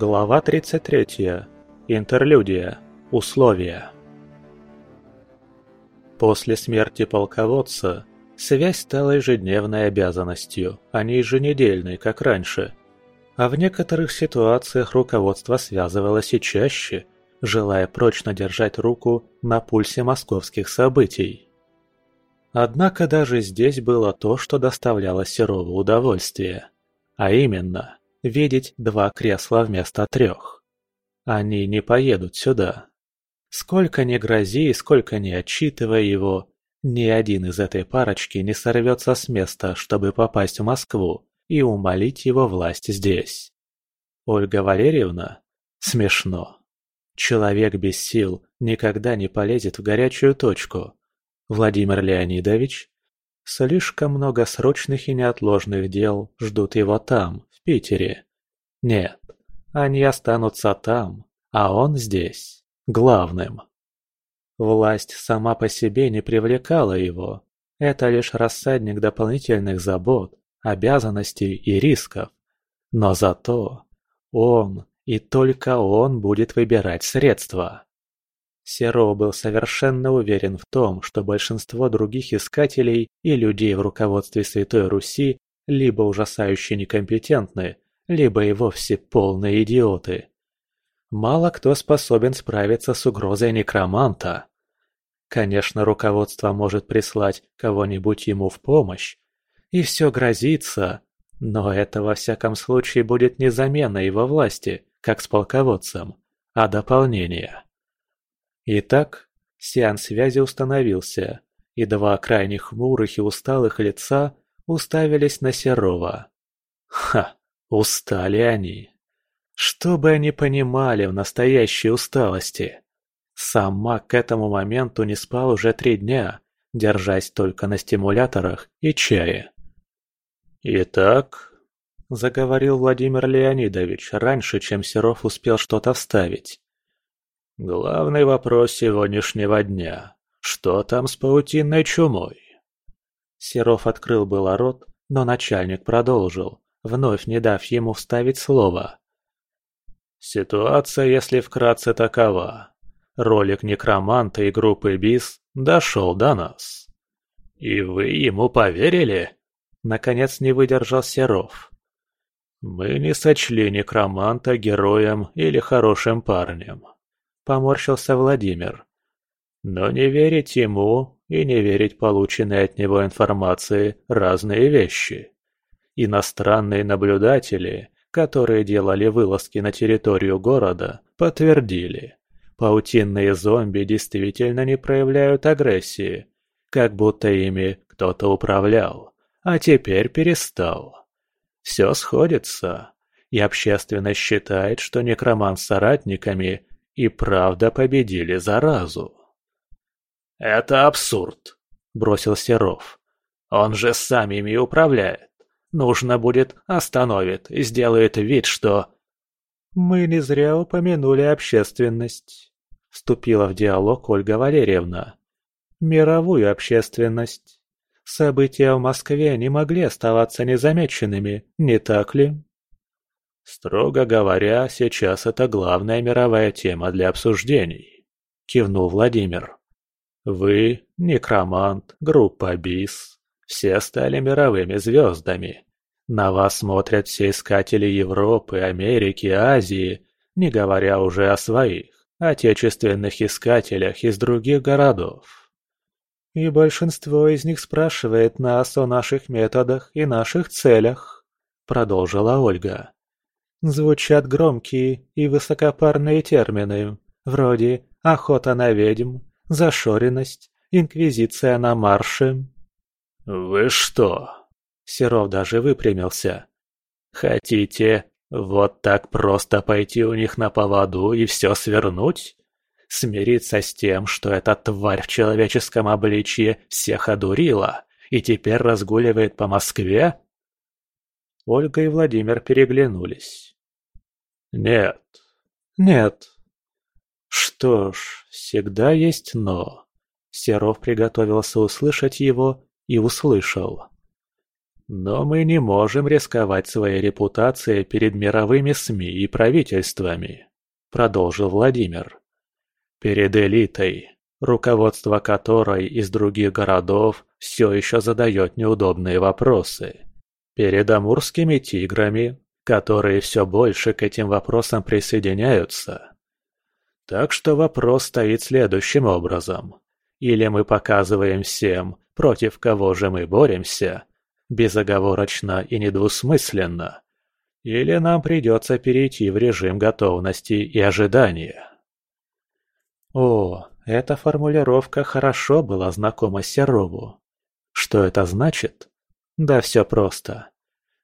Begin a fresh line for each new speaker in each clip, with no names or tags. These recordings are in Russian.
Глава 33. Интерлюдия. Условия. После смерти полководца связь стала ежедневной обязанностью, а не еженедельной, как раньше. А в некоторых ситуациях руководство связывалось и чаще, желая прочно держать руку на пульсе московских событий. Однако даже здесь было то, что доставляло Серову удовольствие. А именно – видеть два кресла вместо трех. Они не поедут сюда. Сколько ни грози, сколько ни отчитывая его, ни один из этой парочки не сорвется с места, чтобы попасть в Москву и умолить его власть здесь. Ольга Валерьевна? Смешно. Человек без сил никогда не полезет в горячую точку. Владимир Леонидович? Слишком много срочных и неотложных дел ждут его там, Питере. Нет, они останутся там, а он здесь, главным. Власть сама по себе не привлекала его. Это лишь рассадник дополнительных забот, обязанностей и рисков. Но зато он и только он будет выбирать средства. Серо был совершенно уверен в том, что большинство других искателей и людей в руководстве Святой Руси либо ужасающе некомпетентны, либо и вовсе полные идиоты. Мало кто способен справиться с угрозой некроманта. Конечно, руководство может прислать кого-нибудь ему в помощь, и все грозится, но это во всяком случае будет не замена его власти, как с полководцем, а дополнение. Итак, сеанс связи установился, и два крайне хмурых и усталых лица уставились на Серова. Ха, устали они. Что бы они понимали в настоящей усталости? Сам маг к этому моменту не спал уже три дня, держась только на стимуляторах и чае. «Итак», — заговорил Владимир Леонидович раньше, чем Серов успел что-то вставить. «Главный вопрос сегодняшнего дня. Что там с паутинной чумой?» Серов открыл было рот, но начальник продолжил, вновь не дав ему вставить слово. Ситуация, если вкратце, такова. Ролик некроманта и группы БИС дошел до нас. И вы ему поверили? Наконец не выдержал Серов. Мы не сочли некроманта героем или хорошим парнем. Поморщился Владимир. Но не верить ему и не верить полученной от него информации – разные вещи. Иностранные наблюдатели, которые делали вылазки на территорию города, подтвердили. Паутинные зомби действительно не проявляют агрессии, как будто ими кто-то управлял, а теперь перестал. Все сходится, и общественность считает, что некроман с соратниками и правда победили заразу. «Это абсурд», — бросил Серов. «Он же сам ими управляет. Нужно будет, остановит и сделает вид, что...» «Мы не зря упомянули общественность», — вступила в диалог Ольга Валерьевна. «Мировую общественность. События в Москве не могли оставаться незамеченными, не так ли?» «Строго говоря, сейчас это главная мировая тема для обсуждений», — кивнул Владимир. Вы, Некромант, группа БИС, все стали мировыми звездами. На вас смотрят все искатели Европы, Америки, Азии, не говоря уже о своих, отечественных искателях из других городов. И большинство из них спрашивает нас о наших методах и наших целях, продолжила Ольга. Звучат громкие и высокопарные термины, вроде «охота на ведьм», зашоренность, инквизиция на марше». «Вы что?» Серов даже выпрямился. «Хотите вот так просто пойти у них на поводу и все свернуть? Смириться с тем, что эта тварь в человеческом обличье всех одурила и теперь разгуливает по Москве?» Ольга и Владимир переглянулись. «Нет, нет, что ж, всегда есть «но». Серов приготовился услышать его и услышал. Но мы не можем рисковать своей репутацией перед мировыми СМИ и правительствами, продолжил Владимир. Перед элитой, руководство которой из других городов все еще задает неудобные вопросы. Перед амурскими тиграми, которые все больше к этим вопросам присоединяются. Так что вопрос стоит следующим образом. Или мы показываем всем, против кого же мы боремся, безоговорочно и недвусмысленно, или нам придется перейти в режим готовности и ожидания. О, эта формулировка хорошо была знакома Серову. Что это значит? Да все просто.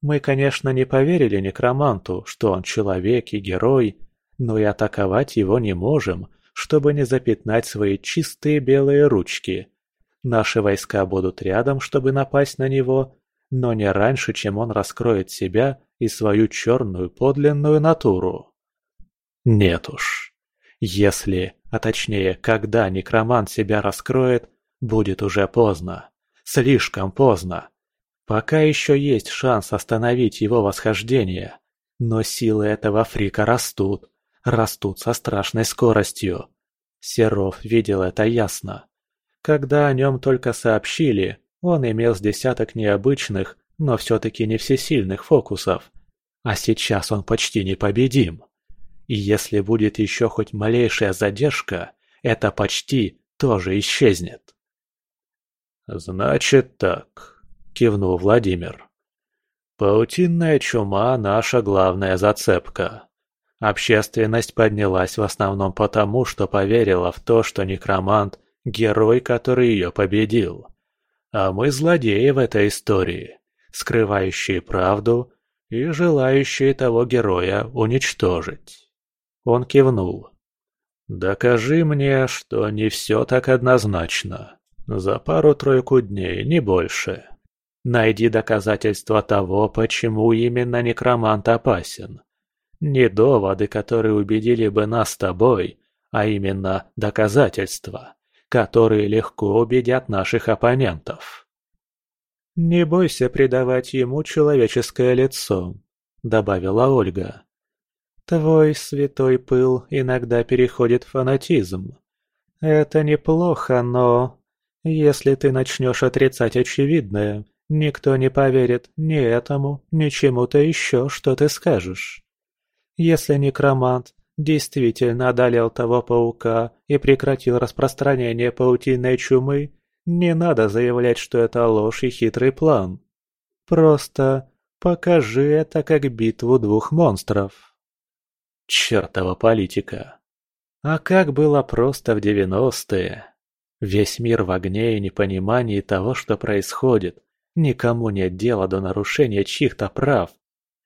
Мы, конечно, не поверили некроманту, что он человек и герой, но и атаковать его не можем, чтобы не запятнать свои чистые белые ручки. Наши войска будут рядом, чтобы напасть на него, но не раньше, чем он раскроет себя и свою черную подлинную натуру. Нет уж. Если, а точнее, когда некромант себя раскроет, будет уже поздно. Слишком поздно. Пока еще есть шанс остановить его восхождение, но силы этого фрика растут, растут со страшной скоростью. Серов видел это ясно. Когда о нем только сообщили, он имел с десяток необычных, но все-таки не всесильных фокусов. А сейчас он почти непобедим. И если будет еще хоть малейшая задержка, это почти тоже исчезнет. «Значит так», — кивнул Владимир. «Паутинная чума — наша главная зацепка. Общественность поднялась в основном потому, что поверила в то, что некромант — герой, который ее победил. А мы злодеи в этой истории, скрывающие правду и желающие того героя уничтожить. Он кивнул. «Докажи мне, что не все так однозначно. За пару-тройку дней, не больше. Найди доказательства того, почему именно некромант опасен. Не доводы, которые убедили бы нас с тобой, а именно доказательства которые легко убедят наших оппонентов. «Не бойся придавать ему человеческое лицо», — добавила Ольга. «Твой святой пыл иногда переходит в фанатизм. Это неплохо, но... Если ты начнешь отрицать очевидное, никто не поверит ни этому, ни чему-то еще, что ты скажешь. Если некромант действительно одолел того паука и прекратил распространение паутинной чумы, не надо заявлять, что это ложь и хитрый план. Просто покажи это как битву двух монстров. Чертова политика. А как было просто в девяностые. Весь мир в огне и непонимании того, что происходит. Никому нет дела до нарушения чьих-то прав.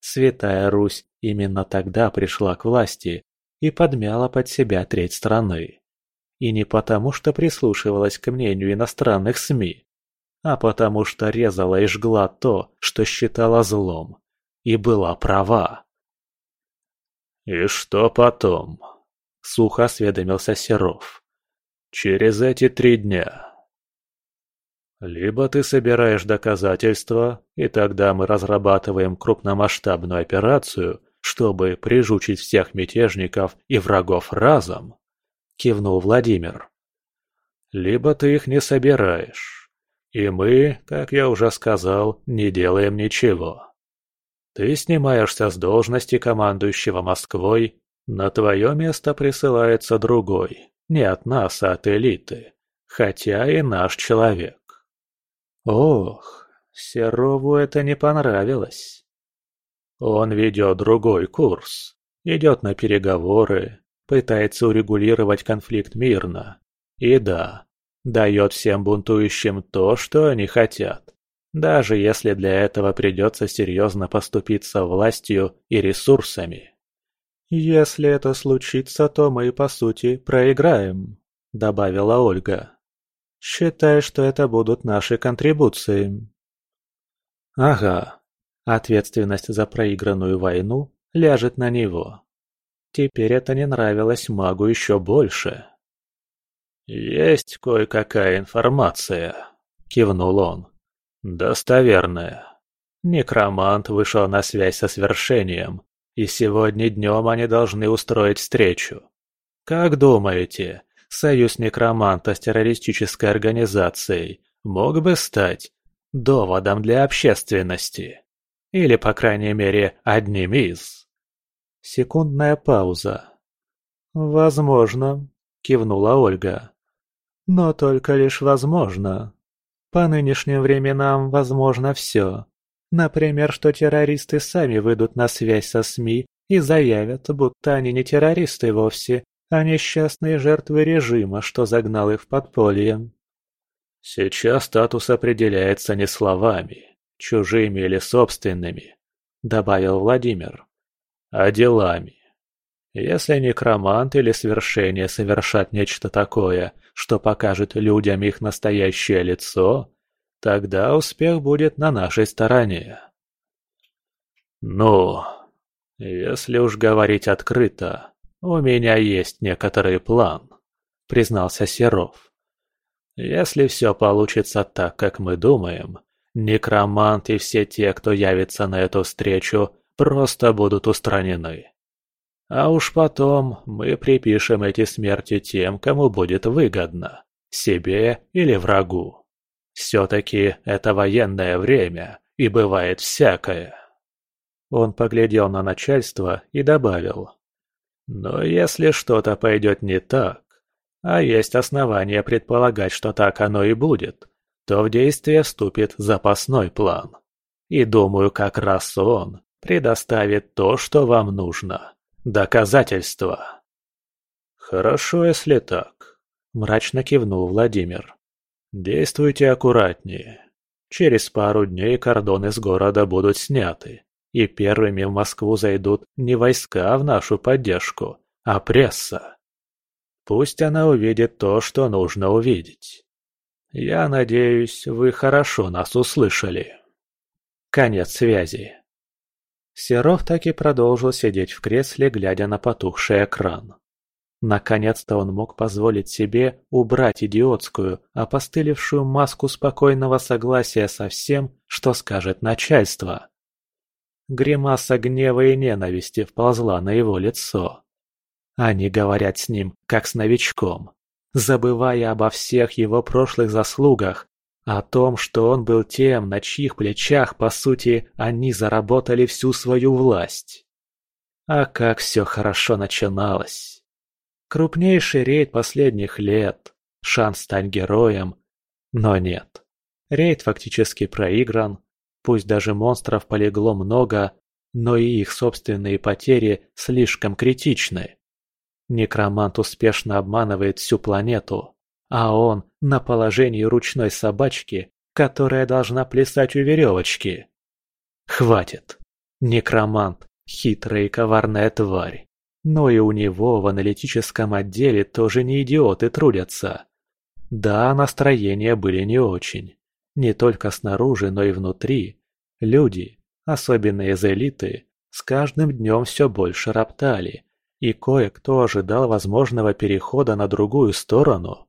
Святая Русь именно тогда пришла к власти, и подмяла под себя треть страны. И не потому, что прислушивалась к мнению иностранных СМИ, а потому что резала и жгла то, что считала злом, и была права. «И что потом?» — сухо осведомился Серов. «Через эти три дня». «Либо ты собираешь доказательства, и тогда мы разрабатываем крупномасштабную операцию, чтобы прижучить всех мятежников и врагов разом», — кивнул Владимир. «Либо ты их не собираешь, и мы, как я уже сказал, не делаем ничего. Ты снимаешься с должности командующего Москвой, на твое место присылается другой, не от нас, а от элиты, хотя и наш человек». Ох, Серову это не понравилось. Он ведет другой курс, идет на переговоры, пытается урегулировать конфликт мирно. И да, дает всем бунтующим то, что они хотят, даже если для этого придется серьезно поступиться властью и ресурсами. «Если это случится, то мы, по сути, проиграем», — добавила Ольга. «Считай, что это будут наши контрибуции». «Ага, Ответственность за проигранную войну ляжет на него. Теперь это не нравилось магу еще больше. «Есть кое-какая информация», — кивнул он. «Достоверная. Некромант вышел на связь со свершением, и сегодня днем они должны устроить встречу. Как думаете, союз некроманта с террористической организацией мог бы стать доводом для общественности? Или, по крайней мере, одним из? Секундная пауза. «Возможно», — кивнула Ольга. «Но только лишь возможно. По нынешним временам возможно все. Например, что террористы сами выйдут на связь со СМИ и заявят, будто они не террористы вовсе, а несчастные жертвы режима, что загнал их в подполье. Сейчас статус определяется не словами, чужими или собственными, добавил Владимир, а делами. Если некромант или свершение совершат нечто такое, что покажет людям их настоящее лицо, Тогда успех будет на нашей стороне. Ну, если уж говорить открыто, у меня есть некоторый план, признался Серов. Если все получится так, как мы думаем, некромант и все те, кто явится на эту встречу, просто будут устранены. А уж потом мы припишем эти смерти тем, кому будет выгодно, себе или врагу. Все-таки это военное время, и бывает всякое. Он поглядел на начальство и добавил. Но если что-то пойдет не так, а есть основания предполагать, что так оно и будет, то в действие вступит запасной план. И думаю, как раз он предоставит то, что вам нужно. Доказательства. Хорошо, если так, мрачно кивнул Владимир. Действуйте аккуратнее. Через пару дней кордоны с города будут сняты, и первыми в Москву зайдут не войска в нашу поддержку, а пресса. Пусть она увидит то, что нужно увидеть. Я надеюсь, вы хорошо нас услышали. Конец связи. Серов так и продолжил сидеть в кресле, глядя на потухший экран. Наконец-то он мог позволить себе убрать идиотскую, опостылевшую маску спокойного согласия со всем, что скажет начальство. Гримаса гнева и ненависти вползла на его лицо. Они говорят с ним, как с новичком, забывая обо всех его прошлых заслугах, о том, что он был тем, на чьих плечах, по сути, они заработали всю свою власть. А как все хорошо начиналось. Крупнейший рейд последних лет. Шанс стать героем. Но нет. Рейд фактически проигран. Пусть даже монстров полегло много, но и их собственные потери слишком критичны. Некромант успешно обманывает всю планету, а он на положении ручной собачки, которая должна плясать у веревочки. Хватит. Некромант – хитрая и коварная тварь. Но и у него в аналитическом отделе тоже не идиоты трудятся. Да, настроения были не очень. Не только снаружи, но и внутри. Люди, особенно из элиты, с каждым днем все больше роптали. И кое-кто ожидал возможного перехода на другую сторону.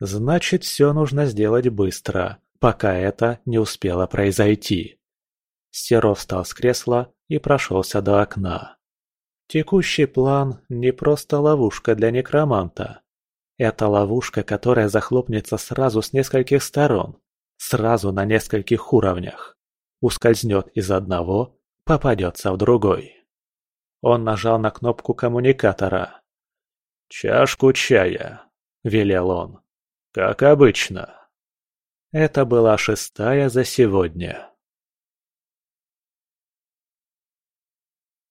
Значит, все нужно сделать быстро, пока это не успело произойти. Серов встал с кресла и прошелся до окна. Текущий план – не просто ловушка для некроманта. Это ловушка, которая захлопнется сразу с нескольких сторон, сразу на нескольких уровнях. Ускользнет из одного, попадется в другой. Он нажал на кнопку коммуникатора. «Чашку чая», – велел он. «Как обычно». Это была шестая за сегодня.